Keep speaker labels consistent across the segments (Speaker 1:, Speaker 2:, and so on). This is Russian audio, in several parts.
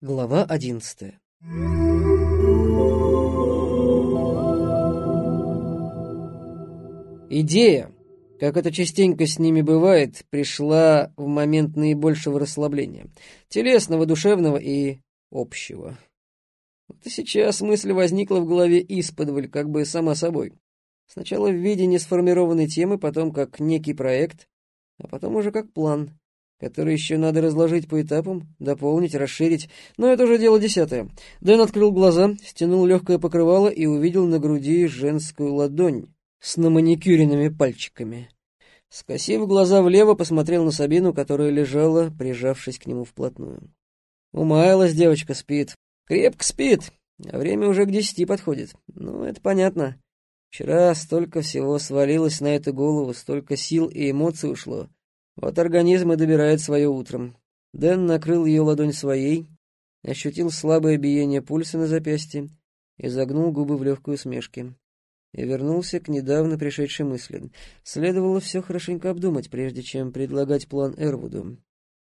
Speaker 1: Глава одиннадцатая Идея, как это частенько с ними бывает, пришла в момент наибольшего расслабления. Телесного, душевного и общего. Вот и сейчас мысль возникла в голове исподволь, как бы сама собой. Сначала в виде несформированной темы, потом как некий проект, а потом уже как план который еще надо разложить по этапам, дополнить, расширить, но это уже дело десятое. Дэн открыл глаза, стянул легкое покрывало и увидел на груди женскую ладонь с наманикюренными пальчиками. Скосив глаза влево, посмотрел на Сабину, которая лежала, прижавшись к нему вплотную. Умаялась девочка, спит. Крепко спит, а время уже к десяти подходит. Ну, это понятно. Вчера столько всего свалилось на эту голову, столько сил и эмоций ушло. Вот организм и добирает свое утром. Дэн накрыл ее ладонь своей, ощутил слабое биение пульса на запястье и загнул губы в легкой усмешке. И вернулся к недавно пришедшей мысли. Следовало все хорошенько обдумать, прежде чем предлагать план Эрвуду.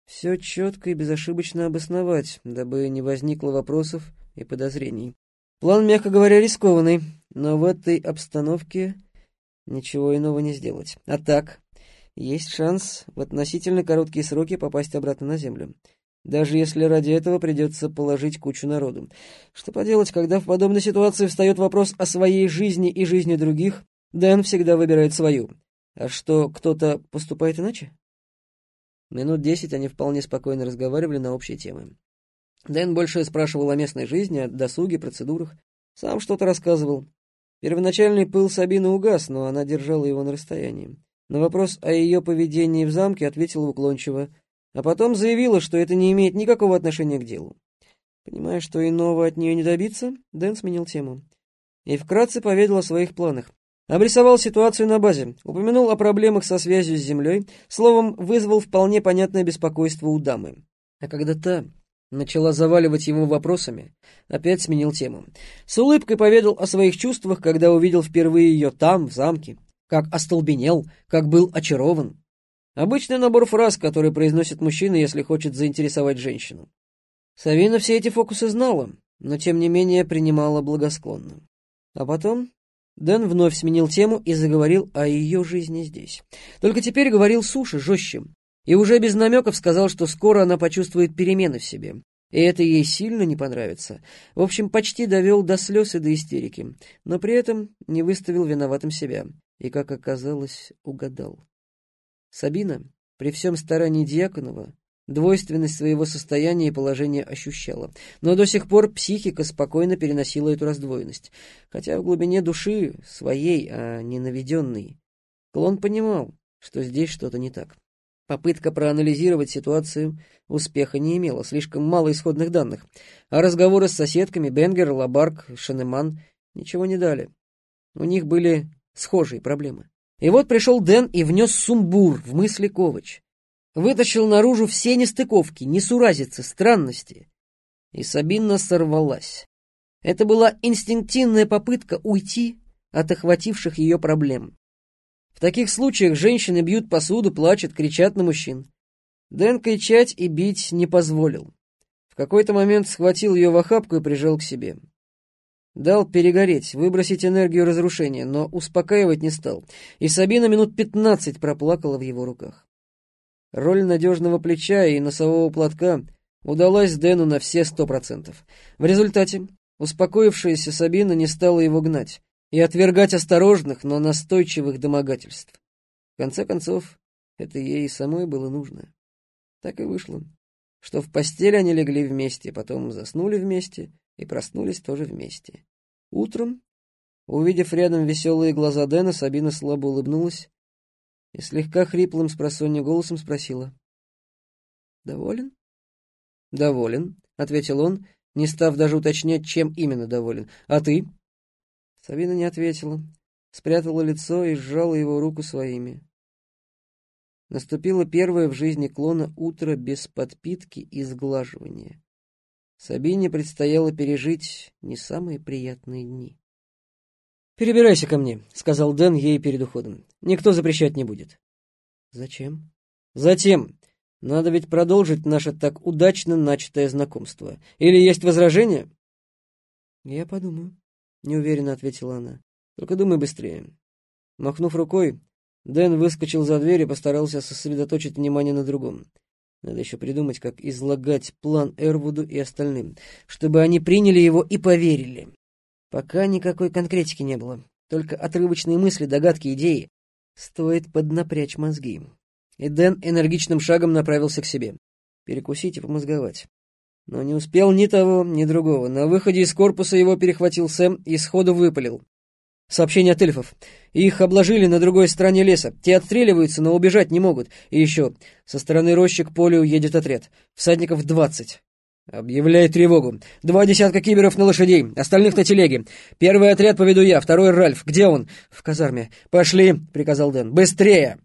Speaker 1: Все четко и безошибочно обосновать, дабы не возникло вопросов и подозрений. План, мягко говоря, рискованный, но в этой обстановке ничего иного не сделать. А так, есть шанс в относительно короткие сроки попасть обратно на Землю. Даже если ради этого придется положить кучу народу. Что поделать, когда в подобной ситуации встает вопрос о своей жизни и жизни других, Дэн всегда выбирает свою. А что, кто-то поступает иначе? Минут десять они вполне спокойно разговаривали на общие темы. Дэн больше спрашивал о местной жизни, о досуге, процедурах. Сам что-то рассказывал. Первоначальный пыл Сабины угас, но она держала его на расстоянии. На вопрос о ее поведении в замке ответила уклончиво, а потом заявила, что это не имеет никакого отношения к делу. Понимая, что иного от нее не добиться, Дэн сменил тему. И вкратце поведал о своих планах. Обрисовал ситуацию на базе, упомянул о проблемах со связью с землей, словом, вызвал вполне понятное беспокойство у дамы. А когда та начала заваливать его вопросами, опять сменил тему. С улыбкой поведал о своих чувствах, когда увидел впервые ее там, в замке как остолбенел, как был очарован. Обычный набор фраз, который произносит мужчина, если хочет заинтересовать женщину. Савина все эти фокусы знала, но тем не менее принимала благосклонно. А потом Дэн вновь сменил тему и заговорил о ее жизни здесь. Только теперь говорил суше, жестче. И уже без намеков сказал, что скоро она почувствует перемены в себе. И это ей сильно не понравится. В общем, почти довел до слез и до истерики, но при этом не выставил виноватым себя и, как оказалось, угадал. Сабина, при всем старании Дьяконова, двойственность своего состояния и положения ощущала, но до сих пор психика спокойно переносила эту раздвоенность, хотя в глубине души, своей, а не наведенной, Клон понимал, что здесь что-то не так. Попытка проанализировать ситуацию успеха не имела, слишком мало исходных данных, а разговоры с соседками Бенгер, Лабарк, Шанеман ничего не дали. У них были схожие проблемы. И вот пришел Дэн и внес сумбур в мысли Ковач. Вытащил наружу все нестыковки, несуразицы, странности. И Сабина сорвалась. Это была инстинктивная попытка уйти от охвативших ее проблем. В таких случаях женщины бьют посуду, плачут, кричат на мужчин. Дэн кричать и бить не позволил. В какой-то момент схватил ее в охапку и прижал к себе. Дал перегореть, выбросить энергию разрушения, но успокаивать не стал, и Сабина минут пятнадцать проплакала в его руках. Роль надежного плеча и носового платка удалась Дэну на все сто процентов. В результате успокоившаяся Сабина не стала его гнать и отвергать осторожных, но настойчивых домогательств. В конце концов, это ей самой было нужно. Так и вышло, что в постель они легли вместе, потом заснули вместе, и проснулись тоже вместе. Утром, увидев рядом веселые глаза Дэна, Сабина слабо улыбнулась и слегка хриплым с голосом спросила. «Доволен?» «Доволен», — ответил он, не став даже уточнять, чем именно доволен. «А ты?» Сабина не ответила, спрятала лицо и сжала его руку своими. Наступило первое в жизни клона утро без подпитки и сглаживания. Сабине предстояло пережить не самые приятные дни. «Перебирайся ко мне», — сказал Дэн ей перед уходом. «Никто запрещать не будет». «Зачем?» «Затем. Надо ведь продолжить наше так удачно начатое знакомство. Или есть возражения?» «Я подумаю», — неуверенно ответила она. «Только думай быстрее». Махнув рукой, Дэн выскочил за дверь и постарался сосредоточить внимание на другом. Надо еще придумать, как излагать план Эрвуду и остальным, чтобы они приняли его и поверили. Пока никакой конкретики не было, только отрывочные мысли, догадки, идеи. Стоит поднапрячь мозги. И Дэн энергичным шагом направился к себе. Перекусить и помозговать. Но не успел ни того, ни другого. На выходе из корпуса его перехватил Сэм и сходу выпалил. Сообщение от эльфов. Их обложили на другой стороне леса. Те отстреливаются, но убежать не могут. И еще, со стороны рощи к полю едет отряд. Всадников двадцать. Объявляет тревогу. Два десятка киберов на лошадей, остальных на телеге. Первый отряд поведу я, второй Ральф. Где он? В казарме. Пошли, приказал Дэн. Быстрее!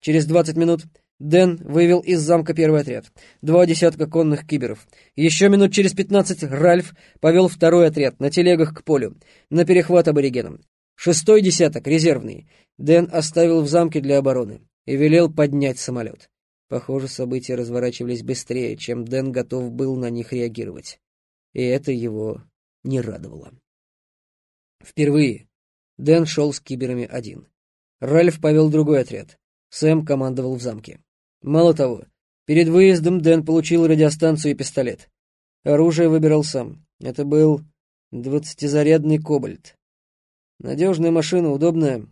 Speaker 1: Через двадцать минут Дэн вывел из замка первый отряд. Два десятка конных киберов. Еще минут через пятнадцать Ральф повел второй отряд на телегах к полю, на перехват аборигенам. Шестой десяток, резервный, Дэн оставил в замке для обороны и велел поднять самолет. Похоже, события разворачивались быстрее, чем Дэн готов был на них реагировать. И это его не радовало. Впервые Дэн шел с киберами один. Ральф повел другой отряд. Сэм командовал в замке. Мало того, перед выездом Дэн получил радиостанцию и пистолет. Оружие выбирал сам. Это был двадцатизарядный кобальт. Надежная машина, удобная,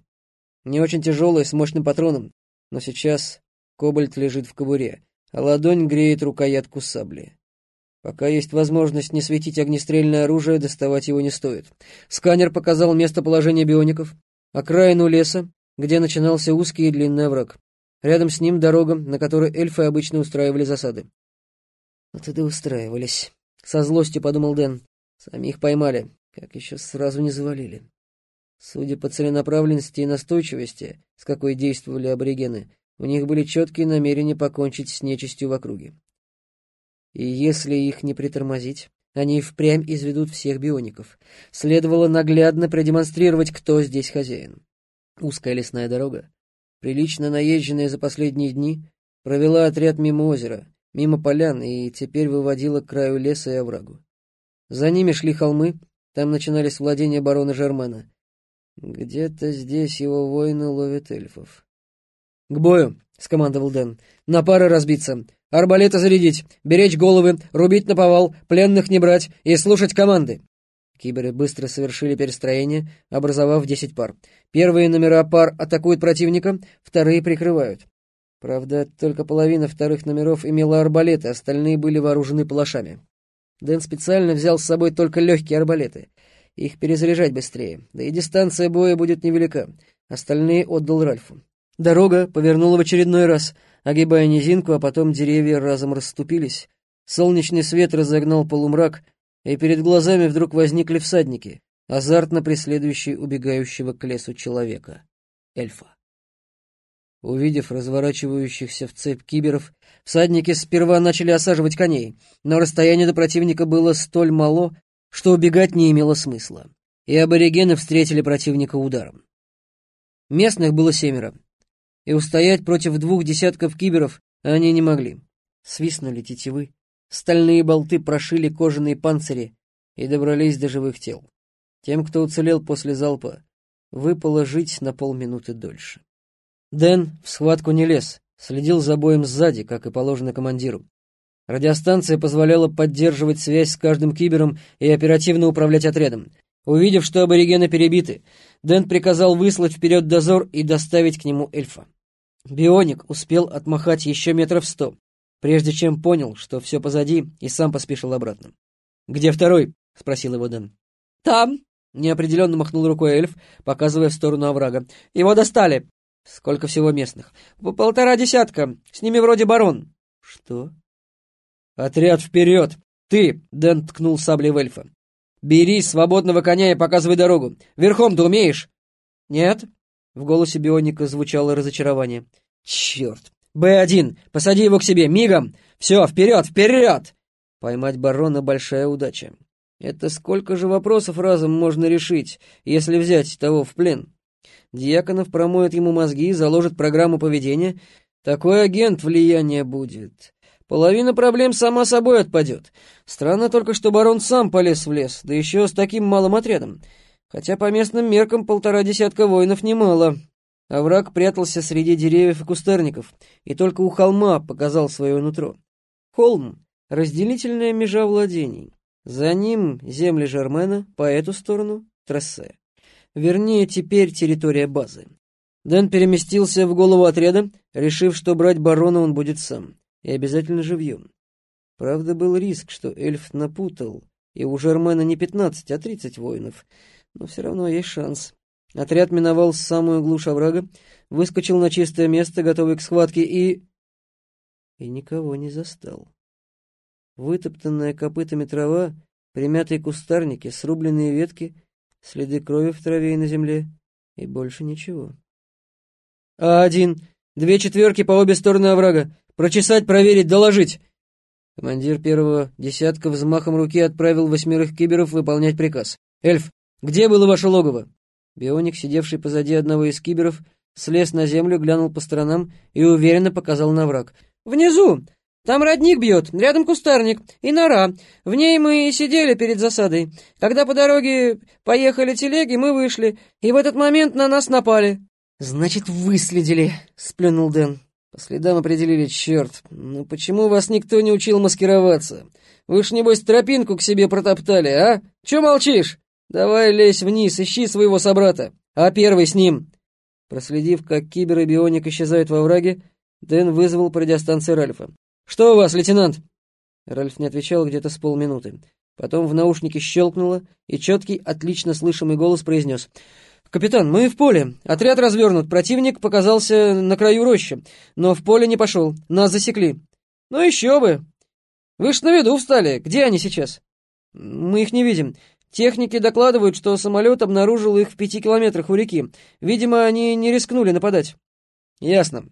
Speaker 1: не очень тяжелая, с мощным патроном, но сейчас кобальт лежит в кобуре, а ладонь греет рукоятку сабли. Пока есть возможность не светить огнестрельное оружие, доставать его не стоит. Сканер показал местоположение биоников, окраину леса, где начинался узкий и длинный овраг. Рядом с ним дорога, на которой эльфы обычно устраивали засады. Вот это устраивались. Со злостью подумал Дэн. Сами их поймали, как еще сразу не завалили. Судя по целенаправленности и настойчивости, с какой действовали аборигены, у них были четкие намерения покончить с нечистью в округе. И если их не притормозить, они впрямь изведут всех биоников. Следовало наглядно продемонстрировать, кто здесь хозяин. Узкая лесная дорога, прилично наезженная за последние дни, провела отряд мимо озера, мимо полян и теперь выводила к краю леса и оврагу. За ними шли холмы, там начинались владения барона Жермена. Где-то здесь его воины ловят эльфов. «К бою!» — скомандовал Дэн. «На пары разбиться, арбалеты зарядить, беречь головы, рубить на повал, пленных не брать и слушать команды!» Киберы быстро совершили перестроение, образовав десять пар. Первые номера пар атакуют противника, вторые прикрывают. Правда, только половина вторых номеров имела арбалеты, остальные были вооружены палашами. Дэн специально взял с собой только легкие арбалеты. Их перезаряжать быстрее, да и дистанция боя будет невелика. Остальные отдал Ральфу. Дорога повернула в очередной раз, огибая низинку, а потом деревья разом расступились. Солнечный свет разогнал полумрак, и перед глазами вдруг возникли всадники, азартно преследующие убегающего к лесу человека, эльфа. Увидев разворачивающихся в цепь киберов, всадники сперва начали осаживать коней, но расстояние до противника было столь мало, что убегать не имело смысла, и аборигены встретили противника ударом. Местных было семеро, и устоять против двух десятков киберов они не могли. Свистнули тетивы, Стальные болты прошили кожаные панцири и добрались до живых тел. Тем, кто уцелел после залпа, выпало жить на полминуты дольше. Дэн в схватку не лез, следил за боем сзади, как и положено командиру. Радиостанция позволяла поддерживать связь с каждым кибером и оперативно управлять отрядом. Увидев, что аборигены перебиты, Дэн приказал выслать вперед дозор и доставить к нему эльфа. Бионик успел отмахать еще метров сто, прежде чем понял, что все позади, и сам поспешил обратно. «Где второй?» — спросил его Дэн. «Там!» — неопределенно махнул рукой эльф, показывая в сторону оврага. «Его достали!» «Сколько всего местных?» «Полтора десятка. С ними вроде барон». «Что?» «Отряд вперед! Ты!» — Дэн ткнул саблей в эльфа. «Бери свободного коня и показывай дорогу. Верхом ты умеешь?» «Нет». В голосе бионика звучало разочарование. «Черт! «Б-1, посади его к себе, мигом! Все, вперед, вперед!» Поймать барона — большая удача. Это сколько же вопросов разом можно решить, если взять того в плен? Дьяконов промоет ему мозги, заложит программу поведения, Такой агент влияние будет. Половина проблем сама собой отпадет. Странно только, что барон сам полез в лес, да еще с таким малым отрядом. Хотя по местным меркам полтора десятка воинов немало. А враг прятался среди деревьев и кустарников, и только у холма показал свое нутро. Холм — разделительная межа владений. За ним земли Жермена, по эту сторону — трассе. Вернее, теперь территория базы. Дэн переместился в голову отряда, решив, что брать барона он будет сам и обязательно живьем. Правда, был риск, что эльф напутал, и у Жермена не пятнадцать, а тридцать воинов, но все равно есть шанс. Отряд миновал самую глушь оврага, выскочил на чистое место, готовый к схватке, и... И никого не застал. Вытоптанная копытами трава, примятые кустарники, срубленные ветки, следы крови в траве и на земле, и больше ничего. А один, две четверки по обе стороны оврага, Прочесать, проверить, доложить!» Командир первого десятка взмахом руки отправил восьмерых киберов выполнять приказ. «Эльф, где было ваше логово?» Бионик, сидевший позади одного из киберов, слез на землю, глянул по сторонам и уверенно показал на враг. «Внизу! Там родник бьет, рядом кустарник и нора. В ней мы и сидели перед засадой. Когда по дороге поехали телеги, мы вышли, и в этот момент на нас напали». «Значит, выследили», — сплюнул Дэн. По следам определили, черт. Ну почему вас никто не учил маскироваться? Вы ж, небось, тропинку к себе протоптали, а? Че молчишь? Давай лезь вниз, ищи своего собрата. А первый с ним. Проследив, как кибер и бионик исчезают во враге, Дэн вызвал по радиостанции Ральфа. «Что у вас, лейтенант?» Ральф не отвечал где-то с полминуты. Потом в наушнике щелкнуло, и четкий, отлично слышимый голос произнес. «Капитан, мы в поле. Отряд развернут. Противник показался на краю рощи, но в поле не пошел. Нас засекли». «Ну еще бы! Вы ж на виду встали. Где они сейчас?» «Мы их не видим. Техники докладывают, что самолет обнаружил их в пяти километрах у реки. Видимо, они не рискнули нападать». «Ясно.